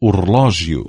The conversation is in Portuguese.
o relógio.